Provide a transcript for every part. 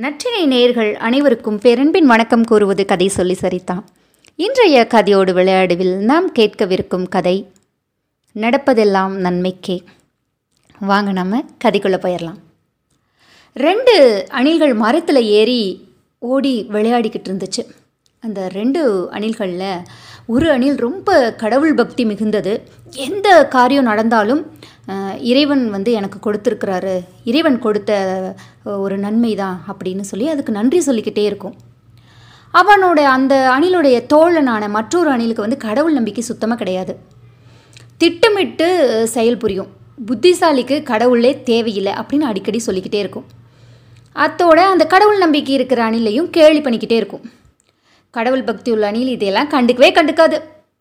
நற்றினை நேயர்கள் அனைவருக்கும் பேரன்பின் வணக்கம் கூறுவது கதை சொல்லி சரிதான் இன்றைய கதையோடு விளையாடுவில் நாம் கேட்கவிருக்கும் கதை நடப்பதெல்லாம் நன்மைக்கே. வாங்க நம்ம கதைக்குள்ளே போயிடலாம் ரெண்டு அணில்கள் மரத்தில் ஏறி ஓடி விளையாடிக்கிட்டு இருந்துச்சு. அந்த ரெண்டு அணில்களில் ஒரு அணில் ரொம்ப கடவுள் பக்தி மிகுந்தது. எந்த காரியம் நடந்தாலும் இறைவன் வந்து எனக்கு கொடுத்துருக்கிறாரு. இறைவன் கொடுத்த ஒரு நன்மை தான் அப்படின்னு சொல்லி அதுக்கு நன்றி சொல்லிக்கிட்டே இருக்கும். அவனோட அந்த அணிலுடைய தோழனான மற்றொரு அணிலுக்கு வந்து கடவுள் நம்பிக்கை சுத்தமாக கிடையாது. திட்டமிட்டு செயல் புரியும். புத்திசாலிக்கு கடவுளே தேவையில்லை அப்படின்னு அடிக்கடி சொல்லிக்கிட்டே இருக்கும். அத்தோட அந்த கடவுள் நம்பிக்கை இருக்கிற அணிலையும் கேள்வி பண்ணிக்கிட்டே இருக்கும். கடவுள் பக்தி உள்ள அணில் இதையெல்லாம் கண்டுக்கவே கண்டுக்காது.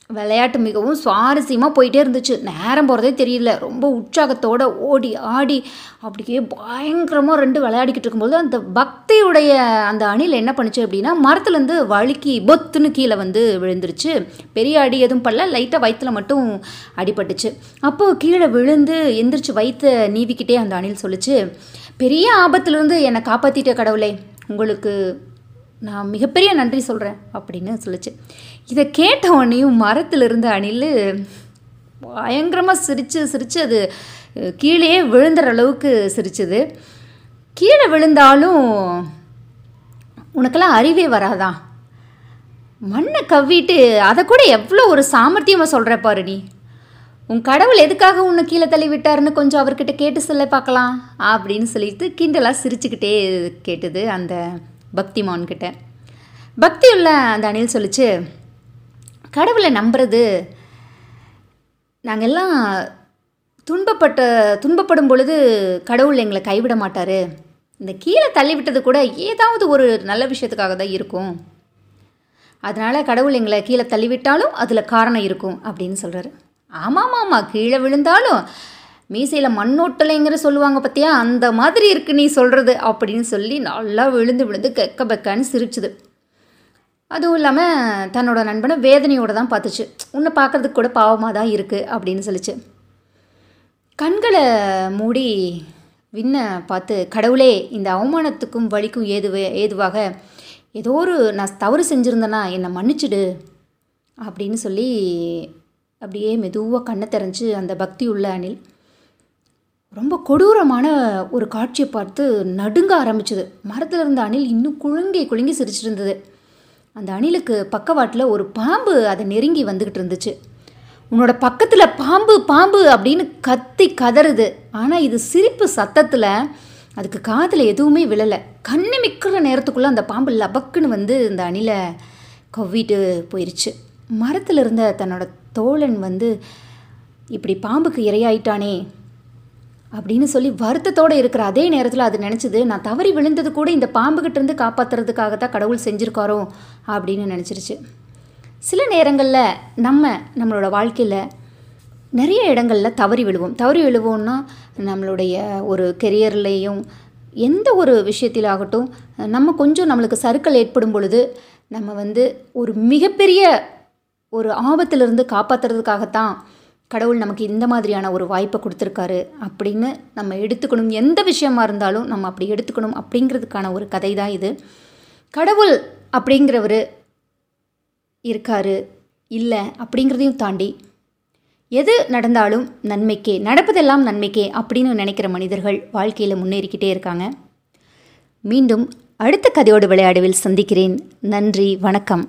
விளையாட்டு மிகவும் சுவாரஸ்யமாக போயிட்டே இருந்துச்சு. நேரம் போகிறதே தெரியல. ரொம்ப உற்சாகத்தோடு ஓடி ஆடி அப்படியே பயங்கரமாக ரெண்டு விளையாடிக்கிட்டு இருக்கும்போது அந்த பக்தியுடைய அந்த அணில் என்ன பண்ணுச்சு அப்படின்னா மரத்துலேருந்து வழுக்கி பொத்துன்னு கீழே வந்து விழுந்துருச்சு. பெரிய அடி எதுவும் பண்ணல லைட்டாக வயிற்றுல மட்டும் அடிபட்டுச்சு. அப்போது கீழே விழுந்து எந்திரிச்சு வயிற்ற நீவிக்கிட்டே அந்த அணில் சொல்லுச்சு பெரிய ஆபத்துலேருந்து என்னை காப்பாற்றிட்ட கடவுளே உங்களுக்கு நான் மிகப்பெரிய நன்றி சொல்கிறேன் அப்படின்னு சொல்லிச்சு. இதை கேட்ட உடனேயும் மரத்தில் இருந்த அணில் பயங்கரமாக சிரித்து சிரித்து அது கீழே விழுந்துற அளவுக்கு சிரிச்சுது. கீழே விழுந்தாலும் உனக்கெல்லாம் அறிவே வராதா? மண்ணை கவ்விட்டு அதை கூட எவ்வளோ ஒரு சாமர்த்தியமாக சொல்கிற பாரு நீ. உன் கடவுள் எதுக்காக உன்னை கீழே தள்ளி விட்டாருன்னு கொஞ்சம் அவர்கிட்ட கேட்டு சொல்ல பார்க்கலாம் அப்படின்னு சொல்லிட்டு கிண்டலாக சிரிச்சுக்கிட்டே கேட்டுது அந்த பக்திமான் கிட்ட. பக்தி உள்ள அந்த அணில் சொல்லிச்சு கடவுளை நம்புறது நாங்கள் எல்லாம் துன்பப்பட்ட துன்பப்படும் பொழுது கடவுள் எங்களை கைவிட மாட்டார். இந்த கீழே தள்ளி விட்டது கூட ஏதாவது ஒரு நல்ல விஷயத்துக்காக தான் இருக்கும். அதனால் கடவுள் எங்களை கீழே தள்ளிவிட்டாலும் அதில் காரணம் இருக்கும் அப்படின்னு சொல்கிறாரு ஆமாம் ஆமாம் கீழே விழுந்தாலும் மீசையில் மண்ணோட்டலைங்கிற சொல்லுவாங்க பார்த்தியா அந்த மாதிரி இருக்கு நீ சொல்கிறது அப்படின்னு சொல்லி நல்லா விழுந்து விழுந்து கெக்க பெக்கான்னு சிரிச்சுது. அதுவும் இல்லாமல் தன்னோட நண்பனை வேதனையோடு தான் பார்த்துச்சு. உன்னை பார்க்கறதுக்கு கூட பாவமாக தான் இருக்குது அப்படின்னு சொல்லிச்சு. கண்களை மூடி விண்ண பார்த்து கடவுளே இந்த அவமானத்துக்கும் வலிக்கும் ஏதுவே ஏதுவாக ஏதோ ஒரு நான் தவறு செஞ்சுருந்தேன்னா என்னை மன்னிச்சிடு அப்படின்னு சொல்லி அப்படியே மெதுவாக கண்ணை திறந்துச்சு அந்த பக்தி உள்ள அணில் ரொம்ப கொடூரமான ஒரு காட்சியை பார்த்து நடுங்க ஆரம்பிச்சது. மரத்தில் இருந்த அணில் இன்னும் குலுங்கி குலுங்கி சிரிச்சிட்டு இருந்தது. அந்த அணிலுக்கு பக்கவாட்டில் ஒரு பாம்பு அதை நெருங்கி வந்துக்கிட்டு இருந்துச்சு. உன்னோட பக்கத்தில் பாம்பு பாம்பு அப்படின்னு கத்தி கதறுது. ஆனால் இது சிரிப்பு சத்தத்தில் அதுக்கு காதில் எதுவுமே விழலை. கண்ணு மிக்கிற நேரத்துக்குள்ளே அந்த பாம்பு லபக்குன்னு வந்து இந்த அணிலை கவ்விட்டு போயிருச்சு. மரத்தில் இருந்த தன்னோட தோழன் வந்து இப்படி பாம்புக்கு இரையாயிட்டானே அப்படின்னு சொல்லி வருத்தத்தோடு இருக்கிற அதே நேரத்தில் அது நினச்சிது நான் தவறி விழுந்தது கூட இந்த பாம்புகிட்டேருந்து காப்பாற்றுறதுக்காக தான் கடவுள் செஞ்சுருக்காரோ அப்படின்னு நினச்சிருச்சு. சில நேரங்களில் நம்ம நம்மளோட வாழ்க்கையில் நிறைய இடங்களில் தவறி விழுவோம். தவறி விழுவோம்னா நம்மளுடைய ஒரு கெரியர்லேயும் எந்த ஒரு விஷயத்திலாகட்டும் நம்ம கொஞ்சம் நம்மளுக்கு சறுக்கல் ஏற்படும் பொழுது நம்ம வந்து ஒரு மிகப்பெரிய ஒரு ஆபத்திலிருந்து காப்பாற்றுறதுக்காகத்தான் கடவுள் நமக்கு இந்த மாதிரியான ஒரு வாய்ப்பை கொடுத்துருக்காரு அப்படின்னு நம்ம எடுத்துக்கணும். எந்த விஷயமா இருந்தாலும் நம்ம அப்படி எடுத்துக்கணும் அப்படிங்கிறதுக்கான ஒரு கதை தான் இது. கடவுள் அப்படிங்கிறவர் இருக்காரு இல்லை அப்படிங்கிறதையும் தாண்டி எது நடந்தாலும் நன்மைக்கே நடப்பதெல்லாம் நன்மைக்கே அப்படின்னு நினைக்கிற மனிதர்கள் வாழ்க்கையில் முன்னேறிக்கிட்டே இருக்காங்க. மீண்டும் அடுத்த கதையோடு விளையாடுவில் சந்திக்கிறேன். நன்றி வணக்கம்.